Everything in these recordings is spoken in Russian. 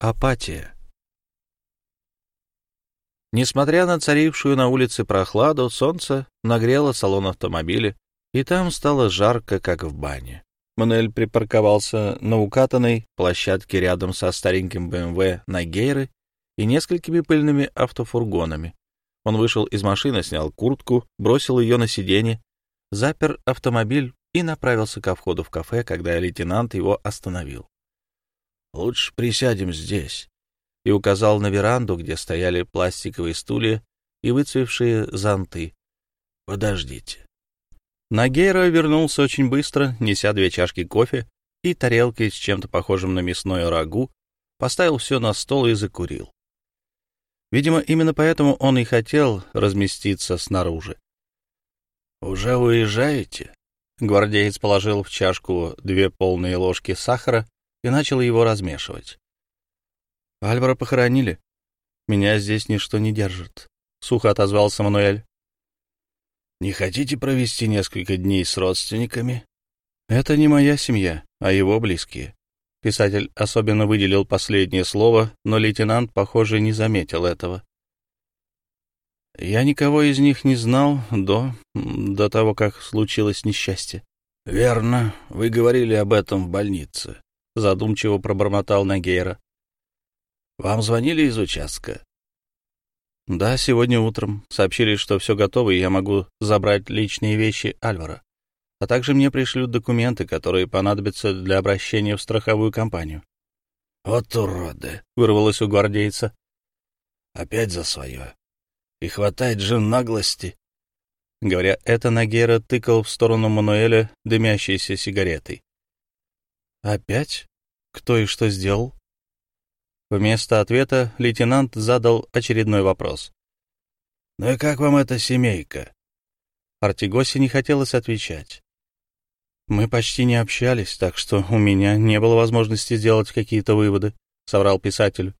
Апатия. Несмотря на царившую на улице прохладу, солнце нагрело салон автомобиля, и там стало жарко, как в бане. Мануэль припарковался на укатанной площадке рядом со стареньким БМВ Нагейры и несколькими пыльными автофургонами. Он вышел из машины, снял куртку, бросил ее на сиденье, запер автомобиль и направился ко входу в кафе, когда лейтенант его остановил. «Лучше присядем здесь», и указал на веранду, где стояли пластиковые стулья и выцвевшие зонты. «Подождите». Нагейро вернулся очень быстро, неся две чашки кофе и тарелки с чем-то похожим на мясное рагу, поставил все на стол и закурил. Видимо, именно поэтому он и хотел разместиться снаружи. «Уже уезжаете?» Гвардеец положил в чашку две полные ложки сахара и начал его размешивать. Альвара похоронили. Меня здесь ничто не держит, — сухо отозвался Мануэль. Не хотите провести несколько дней с родственниками? Это не моя семья, а его близкие. Писатель особенно выделил последнее слово, но лейтенант, похоже, не заметил этого. Я никого из них не знал до... до того, как случилось несчастье. — Верно, вы говорили об этом в больнице, — задумчиво пробормотал Нагейра. Вам звонили из участка? Да, сегодня утром. Сообщили, что все готово, и я могу забрать личные вещи Альвара. А также мне пришлют документы, которые понадобятся для обращения в страховую компанию. Вот уроды! Вырвалось у гвардейца. Опять за свое. И хватает же наглости. Говоря это, Нагера тыкал в сторону Мануэля дымящейся сигаретой. «Опять? Кто и что сделал?» Вместо ответа лейтенант задал очередной вопрос. «Ну и как вам эта семейка?» Артигосе не хотелось отвечать. «Мы почти не общались, так что у меня не было возможности сделать какие-то выводы», — соврал писатель.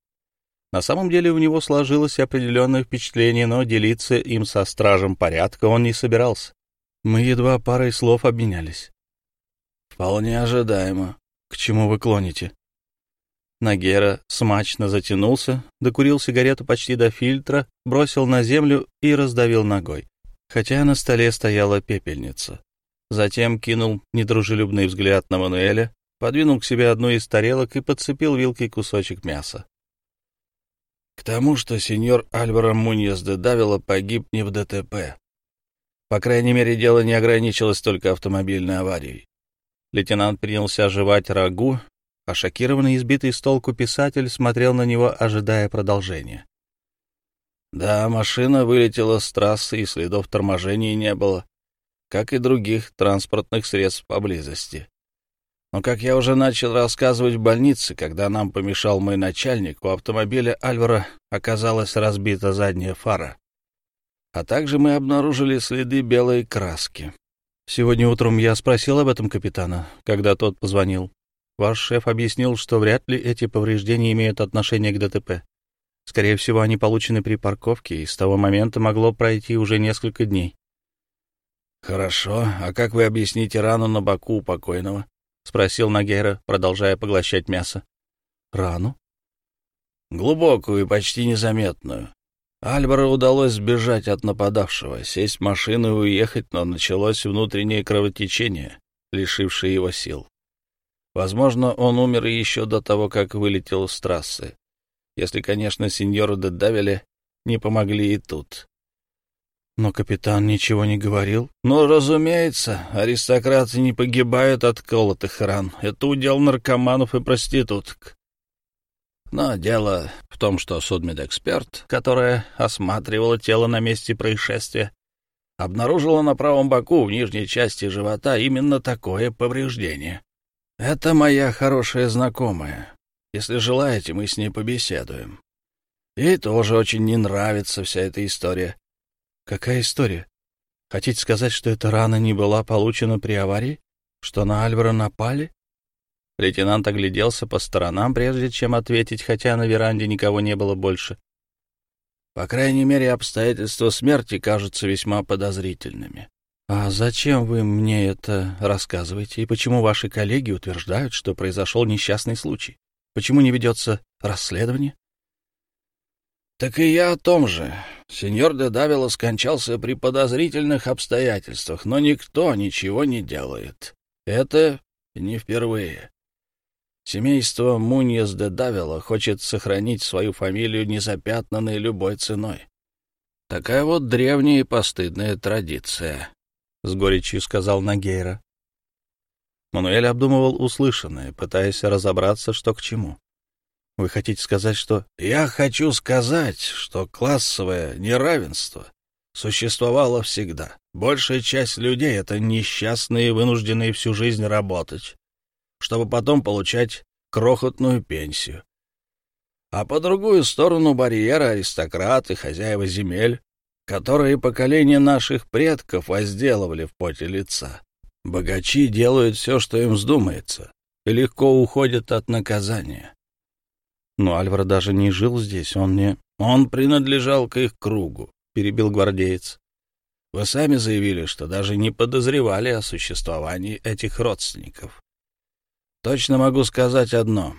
На самом деле у него сложилось определенное впечатление, но делиться им со стражем порядка он не собирался. Мы едва парой слов обменялись. «Вполне ожидаемо. К чему вы клоните?» Нагера смачно затянулся, докурил сигарету почти до фильтра, бросил на землю и раздавил ногой, хотя на столе стояла пепельница. Затем кинул недружелюбный взгляд на Мануэля, подвинул к себе одну из тарелок и подцепил вилкой кусочек мяса. К тому, что сеньор Альваро Муньес де Давила погиб не в ДТП. По крайней мере, дело не ограничилось только автомобильной аварией. Лейтенант принялся оживать рагу, а шокированный избитый с толку писатель смотрел на него, ожидая продолжения. Да, машина вылетела с трассы, и следов торможения не было, как и других транспортных средств поблизости. Но, как я уже начал рассказывать в больнице, когда нам помешал мой начальник, у автомобиля Альвара оказалась разбита задняя фара. А также мы обнаружили следы белой краски. Сегодня утром я спросил об этом капитана, когда тот позвонил. Ваш шеф объяснил, что вряд ли эти повреждения имеют отношение к ДТП. Скорее всего, они получены при парковке, и с того момента могло пройти уже несколько дней. — Хорошо. А как вы объясните рану на боку у покойного? — спросил Нагера, продолжая поглощать мясо. — Рану? — Глубокую и почти незаметную. Альбору удалось сбежать от нападавшего, сесть в машину и уехать, но началось внутреннее кровотечение, лишившее его сил. Возможно, он умер еще до того, как вылетел с трассы. Если, конечно, сеньору де Давиле не помогли и тут. Но капитан ничего не говорил. Ну, разумеется, аристократы не погибают от колотых ран. Это удел наркоманов и проституток. Но дело в том, что судмедэксперт, которая осматривала тело на месте происшествия, обнаружила на правом боку в нижней части живота именно такое повреждение. Это моя хорошая знакомая. Если желаете, мы с ней побеседуем. Ей тоже очень не нравится вся эта история. Какая история? Хотите сказать, что эта рана не была получена при аварии? Что на Альвара напали? Лейтенант огляделся по сторонам, прежде чем ответить, хотя на веранде никого не было больше. По крайней мере, обстоятельства смерти кажутся весьма подозрительными. «А зачем вы мне это рассказываете? И почему ваши коллеги утверждают, что произошел несчастный случай? Почему не ведется расследование? Так и я о том же. Сеньор де Давила скончался при подозрительных обстоятельствах, но никто ничего не делает. Это не впервые. Семейство Муньес де Давила хочет сохранить свою фамилию незапятнанной любой ценой. Такая вот древняя и постыдная традиция, — с горечью сказал Нагейра. Мануэль обдумывал услышанное, пытаясь разобраться, что к чему. Вы хотите сказать, что... Я хочу сказать, что классовое неравенство существовало всегда. Большая часть людей — это несчастные, вынужденные всю жизнь работать, чтобы потом получать крохотную пенсию. А по другую сторону барьера аристократы, хозяева земель, которые поколения наших предков возделывали в поте лица. Богачи делают все, что им вздумается, и легко уходят от наказания. Но Альвар даже не жил здесь, он не... Он принадлежал к их кругу, — перебил гвардеец. Вы сами заявили, что даже не подозревали о существовании этих родственников. Точно могу сказать одно.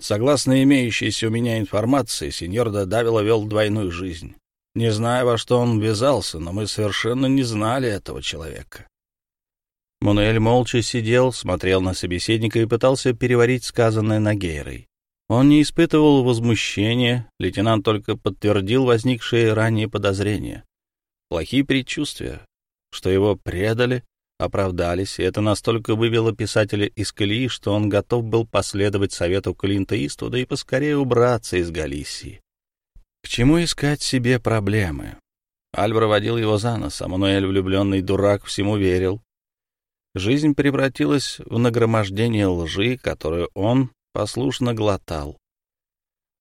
Согласно имеющейся у меня информации, сеньор Дадавила вел двойную жизнь. Не знаю, во что он ввязался, но мы совершенно не знали этого человека. Мануэль молча сидел, смотрел на собеседника и пытался переварить сказанное Нагейрой. Он не испытывал возмущения, лейтенант только подтвердил возникшие ранее подозрения. Плохие предчувствия, что его предали, оправдались, и это настолько вывело писателя из колеи, что он готов был последовать совету Клинта Иствуда и поскорее убраться из Галисии. К чему искать себе проблемы? Альбро водил его за нос, а Мануэль, влюбленный дурак, всему верил. Жизнь превратилась в нагромождение лжи, которую он послушно глотал.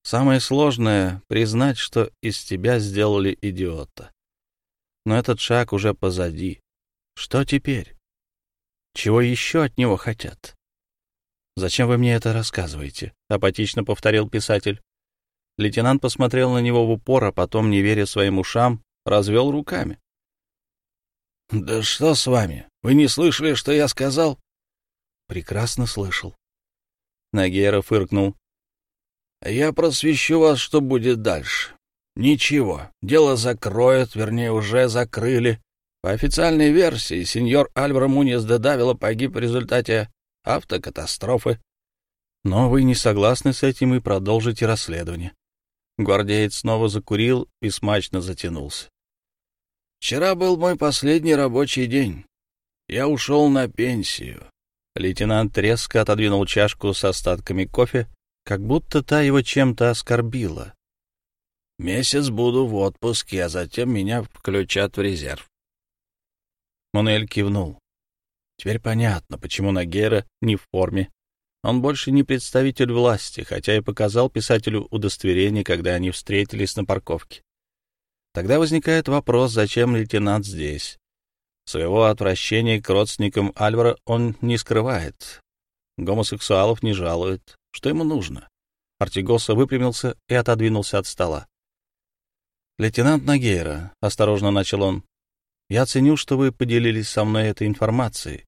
Самое сложное — признать, что из тебя сделали идиота. Но этот шаг уже позади. Что теперь? Чего еще от него хотят? «Зачем вы мне это рассказываете?» — апатично повторил писатель. Лейтенант посмотрел на него в упор, а потом, не веря своим ушам, развел руками. «Да что с вами? Вы не слышали, что я сказал?» «Прекрасно слышал». Нагера фыркнул. «Я просвещу вас, что будет дальше. Ничего, дело закроют, вернее, уже закрыли. По официальной версии, сеньор Альваро Муньес де Давила погиб в результате автокатастрофы. Но вы не согласны с этим и продолжите расследование. Гвардеец снова закурил и смачно затянулся. Вчера был мой последний рабочий день. Я ушел на пенсию. Лейтенант резко отодвинул чашку с остатками кофе, как будто та его чем-то оскорбила. Месяц буду в отпуске, а затем меня включат в резерв. Монель кивнул. Теперь понятно, почему Нагера не в форме. Он больше не представитель власти, хотя и показал писателю удостоверение, когда они встретились на парковке. Тогда возникает вопрос, зачем лейтенант здесь? Своего отвращения к родственникам Альвара он не скрывает. Гомосексуалов не жалует. Что ему нужно? Артигоса выпрямился и отодвинулся от стола. «Лейтенант Нагейра», — осторожно начал он, — «я ценю, что вы поделились со мной этой информацией.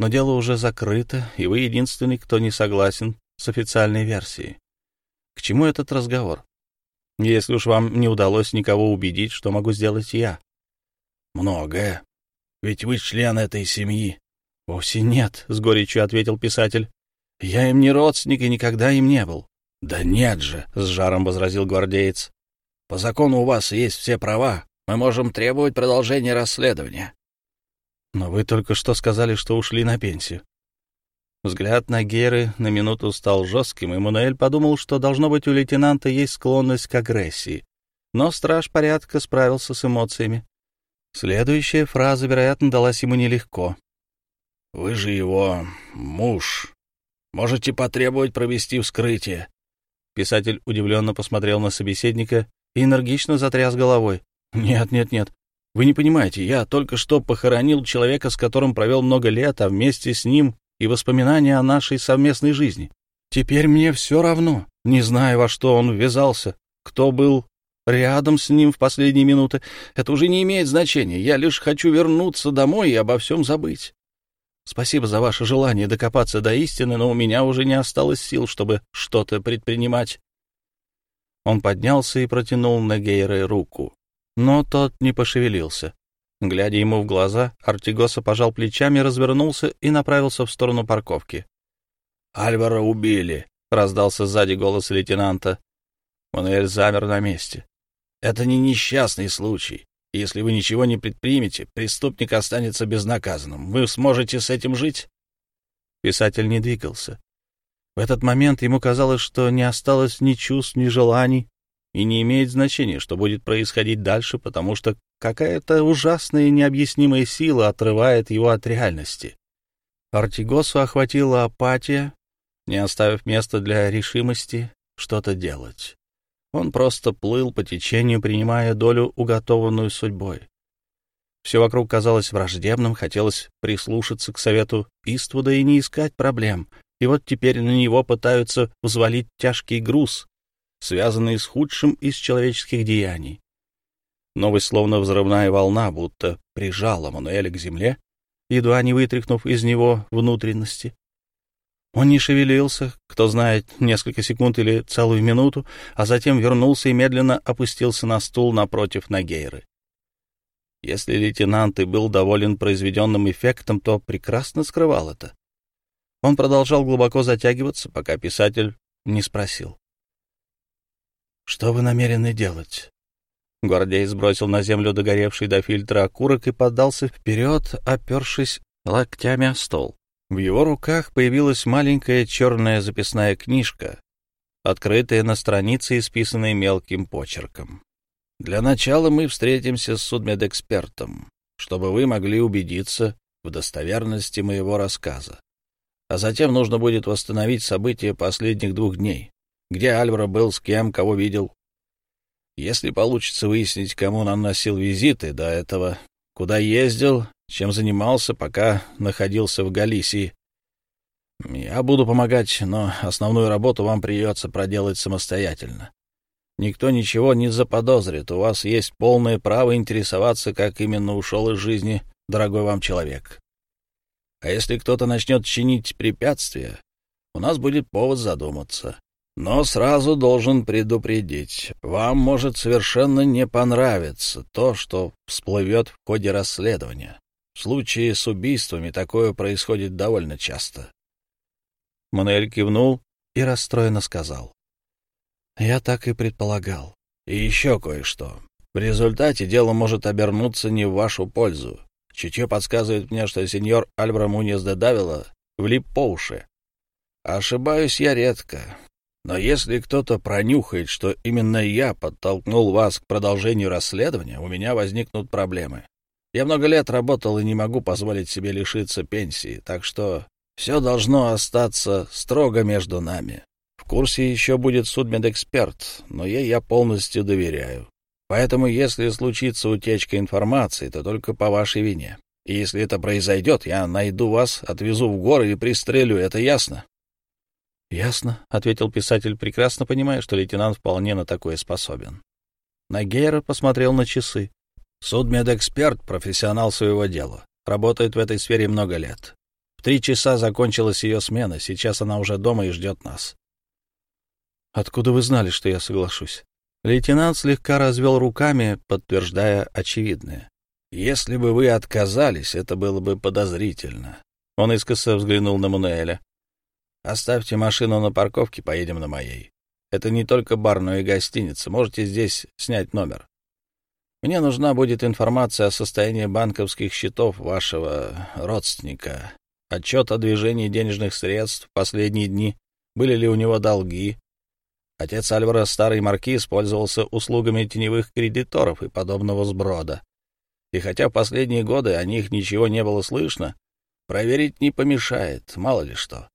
Но дело уже закрыто, и вы единственный, кто не согласен с официальной версией. К чему этот разговор? если уж вам не удалось никого убедить, что могу сделать я? Многое. Ведь вы член этой семьи. Вовсе нет, — с горечью ответил писатель. Я им не родственник и никогда им не был. Да нет же, — с жаром возразил гвардеец. По закону у вас есть все права. Мы можем требовать продолжения расследования. Но вы только что сказали, что ушли на пенсию. Взгляд на Геры на минуту стал жестким, и Мануэль подумал, что, должно быть, у лейтенанта есть склонность к агрессии. Но страж порядка справился с эмоциями. Следующая фраза, вероятно, далась ему нелегко. «Вы же его муж. Можете потребовать провести вскрытие». Писатель удивленно посмотрел на собеседника и энергично затряс головой. «Нет, нет, нет. Вы не понимаете, я только что похоронил человека, с которым провел много лет, а вместе с ним и воспоминания о нашей совместной жизни. Теперь мне все равно, не знаю, во что он ввязался, кто был рядом с ним в последние минуты. Это уже не имеет значения. Я лишь хочу вернуться домой и обо всем забыть. Спасибо за ваше желание докопаться до истины, но у меня уже не осталось сил, чтобы что-то предпринимать. Он поднялся и протянул на Гейре руку, но тот не пошевелился. Глядя ему в глаза, Артигоса пожал плечами, развернулся и направился в сторону парковки. «Альвара убили», — раздался сзади голос лейтенанта. Мануэль замер на месте. «Это не несчастный случай. Если вы ничего не предпримете, преступник останется безнаказанным. Вы сможете с этим жить?» Писатель не двигался. В этот момент ему казалось, что не осталось ни чувств, ни желаний, и не имеет значения, что будет происходить дальше, потому что какая-то ужасная необъяснимая сила отрывает его от реальности. Артигосу охватила апатия, не оставив места для решимости что-то делать. Он просто плыл по течению, принимая долю, уготованную судьбой. Все вокруг казалось враждебным, хотелось прислушаться к совету Иствуда и не искать проблем. И вот теперь на него пытаются взвалить тяжкий груз, связанный с худшим из человеческих деяний. Новость, словно взрывная волна, будто прижала Мануэля к земле, едва не вытряхнув из него внутренности. Он не шевелился, кто знает, несколько секунд или целую минуту, а затем вернулся и медленно опустился на стул напротив Нагейры. Если лейтенант и был доволен произведенным эффектом, то прекрасно скрывал это. Он продолжал глубоко затягиваться, пока писатель не спросил. «Что вы намерены делать?» Гвардей сбросил на землю догоревший до фильтра окурок и подался вперед, опершись локтями о стол. В его руках появилась маленькая черная записная книжка, открытая на странице, исписанной мелким почерком. «Для начала мы встретимся с судмедэкспертом, чтобы вы могли убедиться в достоверности моего рассказа. А затем нужно будет восстановить события последних двух дней. Где Альвара был, с кем, кого видел. Если получится выяснить, кому наносил визиты до этого, куда ездил чем занимался, пока находился в Галисии. Я буду помогать, но основную работу вам придется проделать самостоятельно. Никто ничего не заподозрит, у вас есть полное право интересоваться, как именно ушел из жизни дорогой вам человек. А если кто-то начнет чинить препятствия, у нас будет повод задуматься. Но сразу должен предупредить, вам может совершенно не понравиться то, что всплывет в ходе расследования. В случае с убийствами такое происходит довольно часто. Мануэль кивнул и расстроенно сказал. «Я так и предполагал. И еще кое-что. В результате дело может обернуться не в вашу пользу. Чутье подсказывает мне, что сеньор Альбра Муньес де Давила влип по уши. Ошибаюсь я редко. Но если кто-то пронюхает, что именно я подтолкнул вас к продолжению расследования, у меня возникнут проблемы. Я много лет работал и не могу позволить себе лишиться пенсии, так что все должно остаться строго между нами. В курсе еще будет судмедэксперт, но ей я полностью доверяю. Поэтому, если случится утечка информации, то только по вашей вине. И если это произойдет, я найду вас, отвезу в горы и пристрелю, это ясно? — Ясно, — ответил писатель, прекрасно понимая, что лейтенант вполне на такое способен. Нагейра посмотрел на часы. Судмедэксперт — профессионал своего дела. Работает в этой сфере много лет. В три часа закончилась ее смена, сейчас она уже дома и ждет нас. «Откуда вы знали, что я соглашусь?» Лейтенант слегка развел руками, подтверждая очевидное. «Если бы вы отказались, это было бы подозрительно». Он искоса взглянул на Мануэля. «Оставьте машину на парковке, поедем на моей. Это не только бар, но и гостиница. Можете здесь снять номер. Мне нужна будет информация о состоянии банковских счетов вашего родственника, отчет о движении денежных средств в последние дни, были ли у него долги. Отец Альвара, старый маркиз, пользовался услугами теневых кредиторов и подобного сброда. И хотя в последние годы о них ничего не было слышно, проверить не помешает, мало ли что.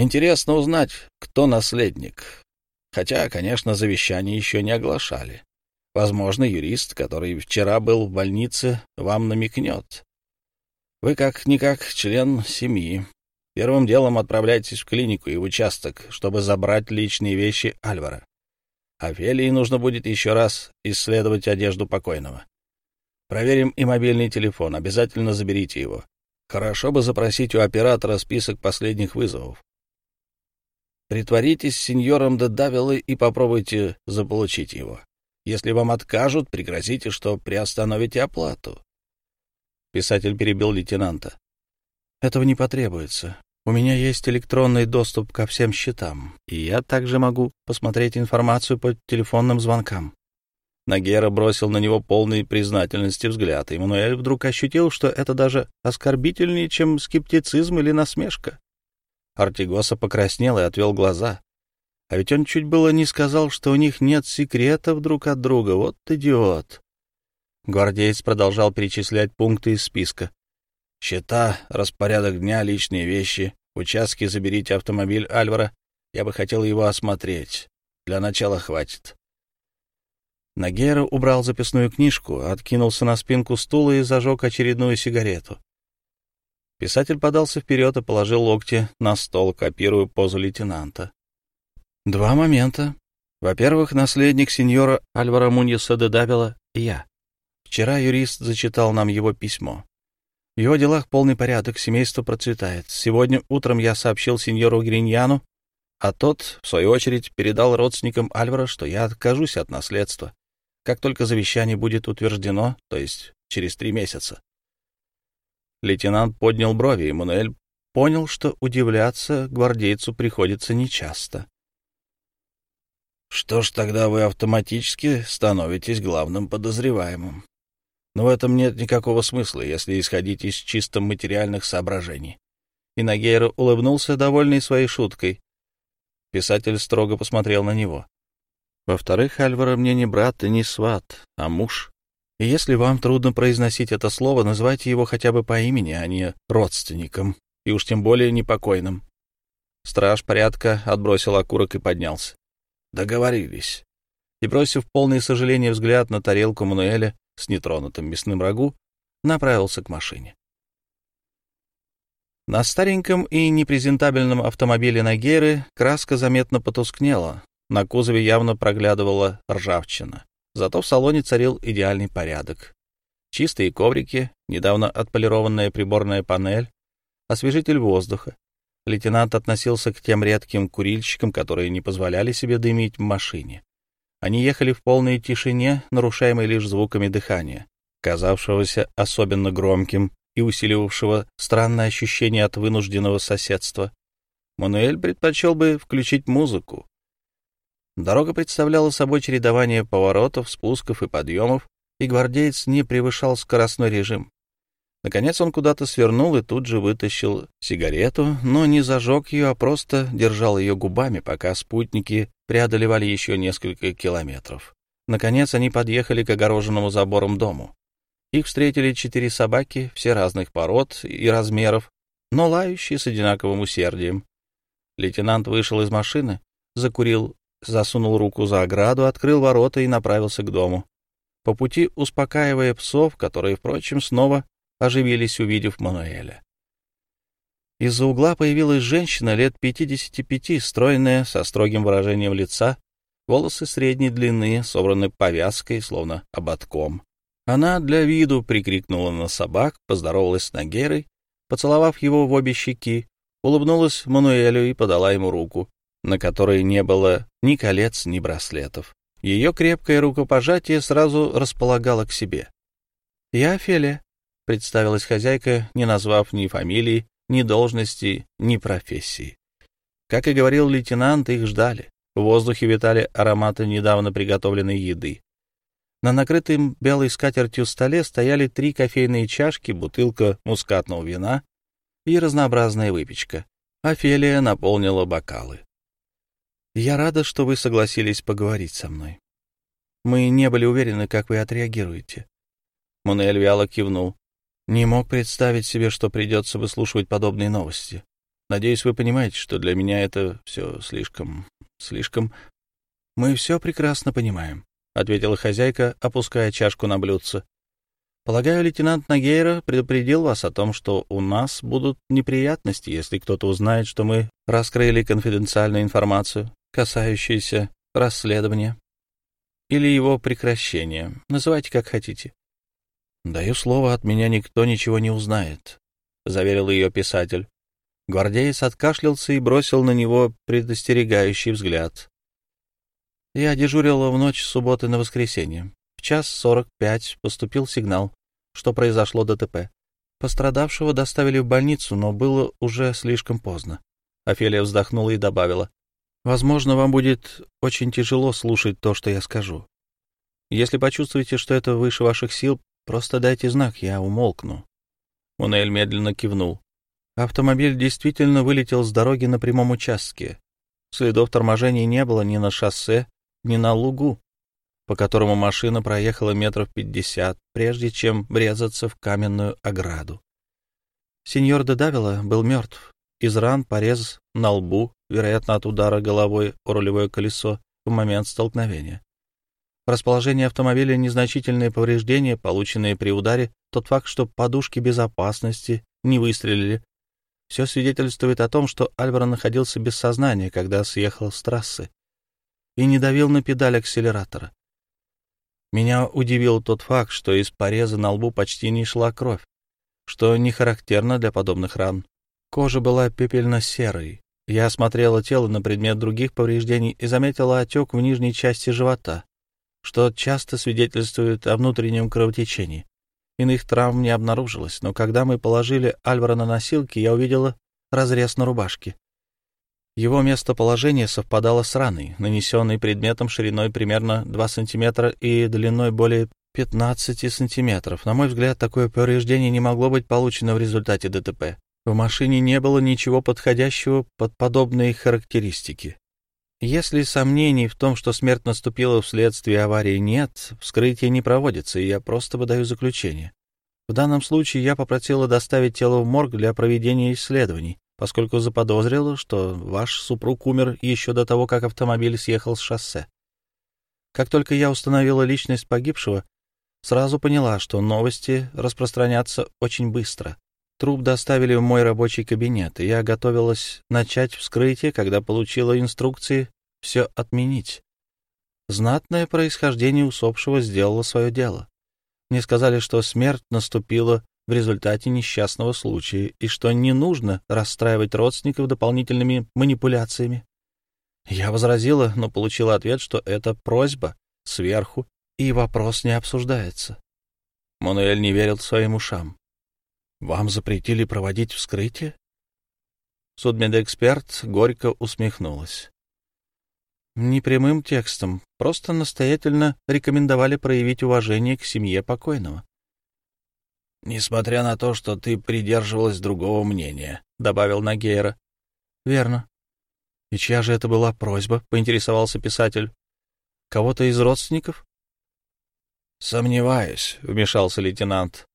Интересно узнать, кто наследник. Хотя, конечно, завещание еще не оглашали. Возможно, юрист, который вчера был в больнице, вам намекнет. Вы как-никак член семьи. Первым делом отправляйтесь в клинику и в участок, чтобы забрать личные вещи Альвара. Офелии нужно будет еще раз исследовать одежду покойного. Проверим и мобильный телефон, обязательно заберите его. Хорошо бы запросить у оператора список последних вызовов. Притворитесь сеньором де Давилы и попробуйте заполучить его. Если вам откажут, пригрозите, что приостановите оплату. Писатель перебил лейтенанта. Этого не потребуется. У меня есть электронный доступ ко всем счетам, и я также могу посмотреть информацию по телефонным звонкам. Нагера бросил на него полный признательности взгляд, и Мануэль вдруг ощутил, что это даже оскорбительнее, чем скептицизм или насмешка. Артигоса покраснел и отвел глаза. А ведь он чуть было не сказал, что у них нет секретов друг от друга. Вот идиот. Гвардеец продолжал перечислять пункты из списка. Счета, распорядок дня, личные вещи, участки заберите автомобиль Альвара. Я бы хотел его осмотреть. Для начала хватит. Нагера убрал записную книжку, откинулся на спинку стула и зажег очередную сигарету. Писатель подался вперед и положил локти на стол, копируя позу лейтенанта. Два момента. Во-первых, наследник сеньора Альвара Муньеса де Давила — я. Вчера юрист зачитал нам его письмо. В его делах полный порядок, семейство процветает. Сегодня утром я сообщил сеньору Гриньяну, а тот, в свою очередь, передал родственникам Альвара, что я откажусь от наследства, как только завещание будет утверждено, то есть через три месяца. Лейтенант поднял брови, и Мануэль понял, что удивляться гвардейцу приходится нечасто. «Что ж, тогда вы автоматически становитесь главным подозреваемым. Но в этом нет никакого смысла, если исходить из чисто материальных соображений». И Нагейро улыбнулся, довольный своей шуткой. Писатель строго посмотрел на него. «Во-вторых, Альвара мне не брат и не сват, а муж. Если вам трудно произносить это слово, называйте его хотя бы по имени, а не родственником, и уж тем более непокойным. Страж порядка отбросил окурок и поднялся. Договорились. И, бросив полное сожаление взгляд на тарелку Мануэля с нетронутым мясным рагу, направился к машине. На стареньком и непрезентабельном автомобиле Нагеры краска заметно потускнела, на кузове явно проглядывала ржавчина. Зато в салоне царил идеальный порядок. Чистые коврики, недавно отполированная приборная панель, освежитель воздуха. Лейтенант относился к тем редким курильщикам, которые не позволяли себе дымить в машине. Они ехали в полной тишине, нарушаемой лишь звуками дыхания, казавшегося особенно громким и усиливавшего странное ощущение от вынужденного соседства. Мануэль предпочел бы включить музыку, Дорога представляла собой чередование поворотов, спусков и подъемов, и гвардеец не превышал скоростной режим. Наконец он куда-то свернул и тут же вытащил сигарету, но не зажег ее, а просто держал ее губами, пока спутники преодолевали еще несколько километров. Наконец они подъехали к огороженному забором дому. Их встретили четыре собаки, все разных пород и размеров, но лающие с одинаковым усердием. Лейтенант вышел из машины, закурил засунул руку за ограду, открыл ворота и направился к дому. По пути успокаивая псов, которые, впрочем, снова оживились, увидев Мануэля. Из-за угла появилась женщина лет пятидесяти пяти, стройная, со строгим выражением лица, волосы средней длины, собраны повязкой, словно ободком. Она для виду прикрикнула на собак, поздоровалась с Нагерой, поцеловав его в обе щеки, улыбнулась Мануэлю и подала ему руку на которой не было ни колец, ни браслетов. Ее крепкое рукопожатие сразу располагало к себе. «Я Офелия», — представилась хозяйка, не назвав ни фамилии, ни должности, ни профессии. Как и говорил лейтенант, их ждали. В воздухе витали ароматы недавно приготовленной еды. На накрытым белой скатертью столе стояли три кофейные чашки, бутылка мускатного вина и разнообразная выпечка. Офелия наполнила бокалы. Я рада, что вы согласились поговорить со мной. Мы не были уверены, как вы отреагируете. Мунель вяло кивнул. Не мог представить себе, что придется выслушивать подобные новости. Надеюсь, вы понимаете, что для меня это все слишком... слишком... Мы все прекрасно понимаем, — ответила хозяйка, опуская чашку на блюдце. Полагаю, лейтенант Нагейра предупредил вас о том, что у нас будут неприятности, если кто-то узнает, что мы раскрыли конфиденциальную информацию касающиеся расследования или его прекращения. Называйте как хотите. Даю слово, от меня никто ничего не узнает. заверил ее писатель. Гвардеец откашлялся и бросил на него предостерегающий взгляд. Я дежурила в ночь субботы на воскресенье. В час сорок пять поступил сигнал, что произошло ДТП. Пострадавшего доставили в больницу, но было уже слишком поздно. Офелия вздохнула и добавила. «Возможно, вам будет очень тяжело слушать то, что я скажу. Если почувствуете, что это выше ваших сил, просто дайте знак, я умолкну». Мунель медленно кивнул. Автомобиль действительно вылетел с дороги на прямом участке. Следов торможения не было ни на шоссе, ни на лугу, по которому машина проехала метров пятьдесят, прежде чем врезаться в каменную ограду. Сеньор Дедавила был мертв. Из ран порез на лбу, вероятно, от удара головой о рулевое колесо в момент столкновения. В расположении автомобиля незначительные повреждения, полученные при ударе, тот факт, что подушки безопасности не выстрелили, все свидетельствует о том, что Альваро находился без сознания, когда съехал с трассы и не давил на педаль акселератора. Меня удивил тот факт, что из пореза на лбу почти не шла кровь, что не характерно для подобных ран. Кожа была пепельно-серой. Я осмотрела тело на предмет других повреждений и заметила отек в нижней части живота что часто свидетельствует о внутреннем кровотечении. Иных травм не обнаружилось, но когда мы положили Альвара на носилки, я увидела разрез на рубашке. Его местоположение совпадало с раной, нанесенной предметом шириной примерно 2 см и длиной более 15 сантиметров. На мой взгляд, такое повреждение не могло быть получено в результате ДТП. В машине не было ничего подходящего под подобные характеристики. Если сомнений в том, что смерть наступила вследствие аварии, нет, вскрытие не проводится, и я просто выдаю заключение. В данном случае я попросила доставить тело в морг для проведения исследований, поскольку заподозрила, что ваш супруг умер еще до того, как автомобиль съехал с шоссе. Как только я установила личность погибшего, сразу поняла, что новости распространятся очень быстро. Труп доставили в мой рабочий кабинет, и я готовилась начать вскрытие, когда получила инструкции все отменить. Знатное происхождение усопшего сделало свое дело. Мне сказали, что смерть наступила в результате несчастного случая и что не нужно расстраивать родственников дополнительными манипуляциями. Я возразила, но получила ответ, что это просьба сверху, и вопрос не обсуждается. Мануэль не верил своим ушам. Вам запретили проводить вскрытие? Судмедэксперт горько усмехнулась. Непрямым текстом, просто настоятельно рекомендовали проявить уважение к семье покойного. — Несмотря на то, что ты придерживалась другого мнения, — добавил Нагейра. — Верно. — И чья же это была просьба? — поинтересовался писатель. — Кого-то из родственников? — Сомневаюсь, — вмешался лейтенант.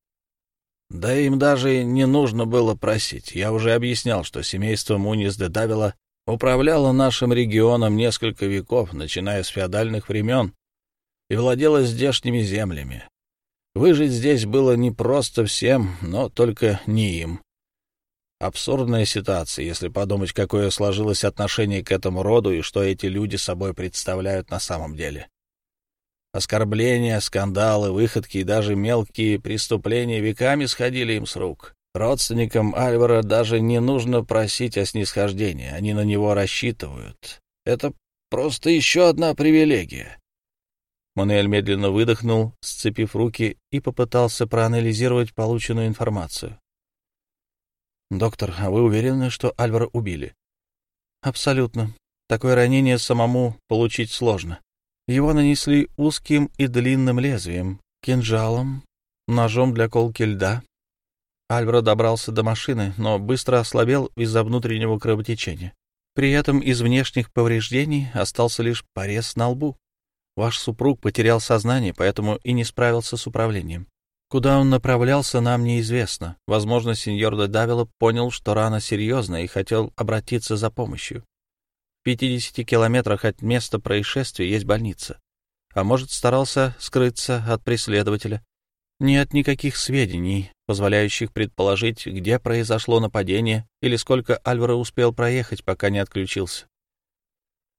Да им даже не нужно было просить. Я уже объяснял, что семейство Мунис де Давила управляло нашим регионом несколько веков, начиная с феодальных времен, и владело здешними землями. Выжить здесь было не просто всем, но только не им. Абсурдная ситуация, если подумать, какое сложилось отношение к этому роду и что эти люди собой представляют на самом деле. Оскорбления, скандалы, выходки и даже мелкие преступления веками сходили им с рук. Родственникам Альвара даже не нужно просить о снисхождении, они на него рассчитывают. Это просто еще одна привилегия. Мануэль медленно выдохнул, сцепив руки, и попытался проанализировать полученную информацию. «Доктор, а вы уверены, что Альвара убили?» «Абсолютно. Такое ранение самому получить сложно. Его нанесли узким и длинным лезвием, кинжалом, ножом для колки льда. Альваро добрался до машины, но быстро ослабел из-за внутреннего кровотечения. При этом из внешних повреждений остался лишь порез на лбу. Ваш супруг потерял сознание, поэтому и не справился с управлением. Куда он направлялся, нам неизвестно. Возможно, сеньор де Давило понял, что рана серьезная и хотел обратиться за помощью. В 50 километрах от места происшествия есть больница. А может, старался скрыться от преследователя. Нет никаких сведений, позволяющих предположить, где произошло нападение или сколько Альваро успел проехать, пока не отключился.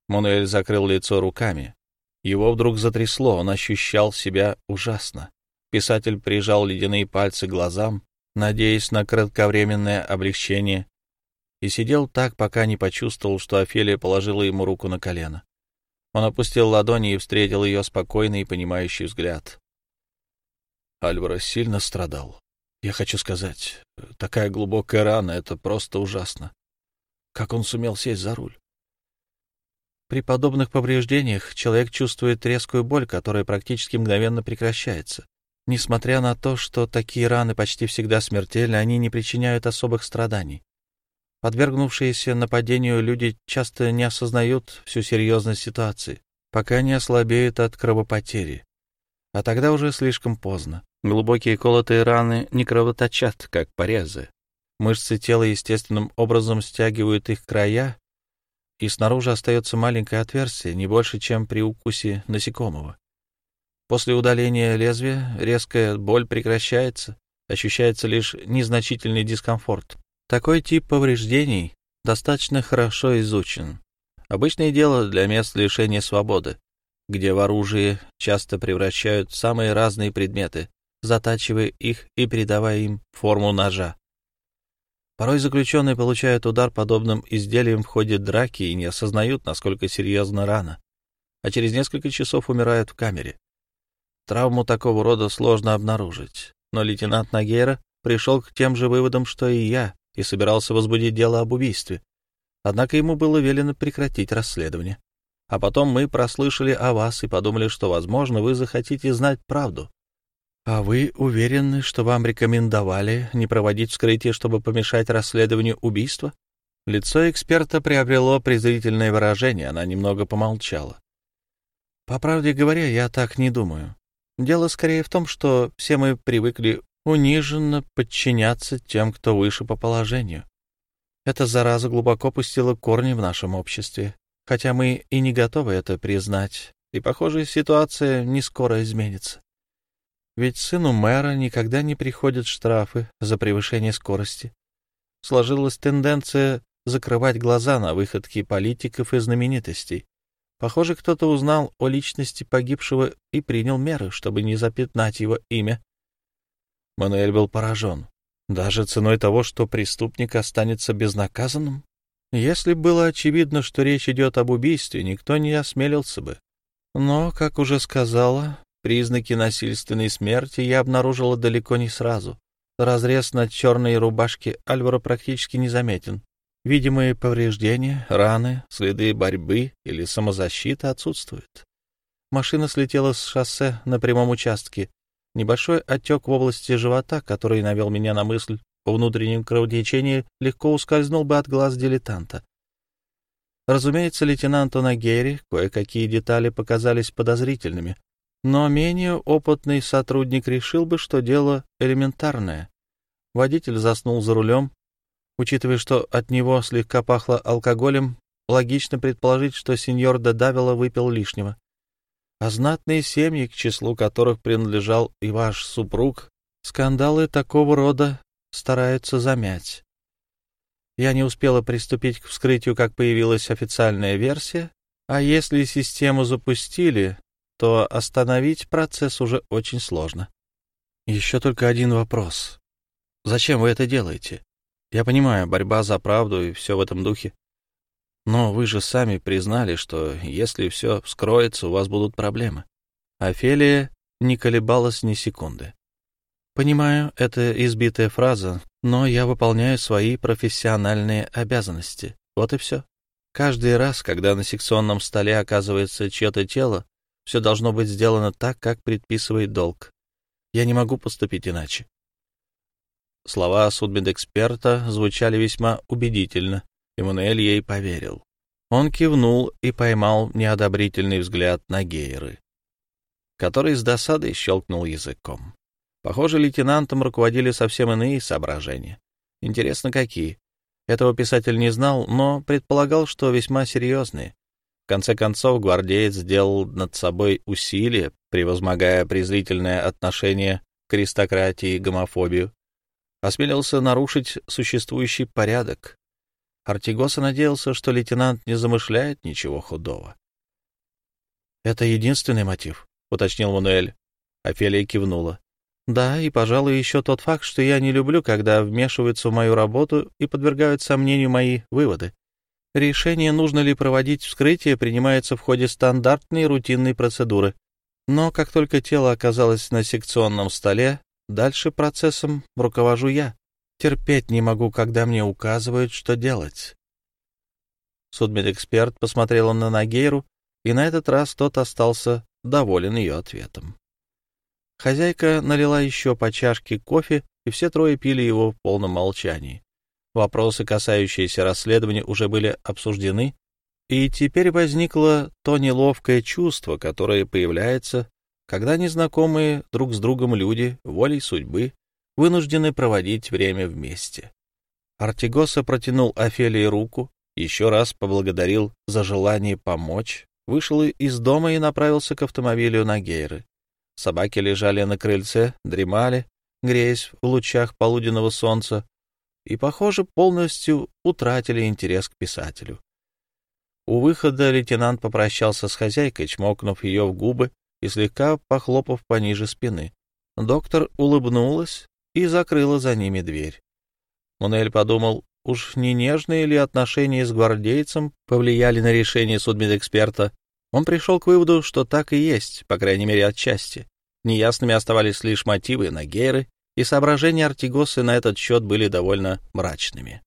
Мануэль закрыл лицо руками. Его вдруг затрясло, он ощущал себя ужасно. Писатель прижал ледяные пальцы к глазам, надеясь на кратковременное облегчение, и сидел так, пока не почувствовал, что Офелия положила ему руку на колено. Он опустил ладони и встретил ее спокойный и понимающий взгляд. Альваро сильно страдал. Я хочу сказать, такая глубокая рана — это просто ужасно. Как он сумел сесть за руль? При подобных повреждениях человек чувствует резкую боль, которая практически мгновенно прекращается. Несмотря на то, что такие раны почти всегда смертельны, они не причиняют особых страданий. Подвергнувшиеся нападению люди часто не осознают всю серьезность ситуации, пока не ослабеют от кровопотери. А тогда уже слишком поздно. Глубокие колотые раны не кровоточат, как порезы. Мышцы тела естественным образом стягивают их края, и снаружи остается маленькое отверстие, не больше, чем при укусе насекомого. После удаления лезвия резкая боль прекращается, ощущается лишь незначительный дискомфорт. Такой тип повреждений достаточно хорошо изучен. Обычное дело для мест лишения свободы, где в оружие часто превращают самые разные предметы, затачивая их и придавая им форму ножа. Порой заключенные получают удар подобным изделием в ходе драки и не осознают, насколько серьезна рана, а через несколько часов умирают в камере. Травму такого рода сложно обнаружить, но лейтенант Нагейра пришел к тем же выводам, что и я, и собирался возбудить дело об убийстве. Однако ему было велено прекратить расследование. А потом мы прослышали о вас и подумали, что, возможно, вы захотите знать правду. А вы уверены, что вам рекомендовали не проводить вскрытие, чтобы помешать расследованию убийства? Лицо эксперта приобрело презрительное выражение, она немного помолчала. По правде говоря, я так не думаю. Дело скорее в том, что все мы привыкли униженно подчиняться тем, кто выше по положению. Эта зараза глубоко пустила корни в нашем обществе, хотя мы и не готовы это признать, и, похоже, ситуация не скоро изменится. Ведь сыну мэра никогда не приходят штрафы за превышение скорости. Сложилась тенденция закрывать глаза на выходки политиков и знаменитостей. Похоже, кто-то узнал о личности погибшего и принял меры, чтобы не запятнать его имя Мануэль был поражен. Даже ценой того, что преступник останется безнаказанным? Если было очевидно, что речь идет об убийстве, никто не осмелился бы. Но, как уже сказала, признаки насильственной смерти я обнаружила далеко не сразу. Разрез на черной рубашке Альвара практически не заметен. Видимые повреждения, раны, следы борьбы или самозащиты отсутствуют. Машина слетела с шоссе на прямом участке, Небольшой отек в области живота, который навел меня на мысль о внутреннем кровотечении, легко ускользнул бы от глаз дилетанта. Разумеется, лейтенанту Нагери кое-какие детали показались подозрительными, но менее опытный сотрудник решил бы, что дело элементарное. Водитель заснул за рулем. Учитывая, что от него слегка пахло алкоголем, логично предположить, что сеньор Дедавила выпил лишнего а знатные семьи, к числу которых принадлежал и ваш супруг, скандалы такого рода стараются замять. Я не успела приступить к вскрытию, как появилась официальная версия, а если систему запустили, то остановить процесс уже очень сложно. Еще только один вопрос. Зачем вы это делаете? Я понимаю, борьба за правду и все в этом духе. Но вы же сами признали, что если все вскроется, у вас будут проблемы. Офелия не колебалась ни секунды. Понимаю, это избитая фраза, но я выполняю свои профессиональные обязанности. Вот и все. Каждый раз, когда на секционном столе оказывается чье-то тело, все должно быть сделано так, как предписывает долг. Я не могу поступить иначе. Слова судмедэксперта звучали весьма убедительно, Эммануэль ей поверил. Он кивнул и поймал неодобрительный взгляд на Гейры, который с досадой щелкнул языком. Похоже, лейтенантом руководили совсем иные соображения. Интересно, какие? Этого писатель не знал, но предполагал, что весьма серьезные. В конце концов, гвардеец сделал над собой усилие, превозмогая презрительное отношение к аристократии и гомофобию. Осмелился нарушить существующий порядок, Артигоса надеялся, что лейтенант не замышляет ничего худого. — Это единственный мотив, — уточнил Мануэль. Офелия кивнула. Да, и, пожалуй, еще тот факт, что я не люблю, когда вмешиваются в мою работу и подвергают сомнению мои выводы. Решение, нужно ли проводить вскрытие, принимается в ходе стандартной рутинной процедуры. Но как только тело оказалось на секционном столе, дальше процессом руковожу я. Терпеть не могу, когда мне указывают, что делать. Судмедэксперт посмотрела на Нагейру, и на этот раз тот остался доволен ее ответом. Хозяйка налила еще по чашке кофе, и все трое пили его в полном молчании. Вопросы, касающиеся расследования, уже были обсуждены, и теперь возникло то неловкое чувство, которое появляется, когда незнакомые друг с другом люди волей судьбы вынуждены проводить время вместе. Артигоса протянул Офелии руку, еще раз поблагодарил за желание помочь, вышел из дома и направился к автомобилю на Гейры. Собаки лежали на крыльце, дремали, греясь в лучах полуденного солнца, и, похоже, полностью утратили интерес к писателю. У выхода лейтенант попрощался с хозяйкой, чмокнув ее в губы и слегка похлопав пониже спины. Доктор улыбнулась и закрыла за ними дверь. Мунель подумал, уж не нежные ли отношения с гвардейцем повлияли на решение судмедэксперта. Он пришел к выводу, что так и есть, по крайней мере, отчасти. Неясными оставались лишь мотивы Нагеры и соображения Артигосы на этот счет были довольно мрачными.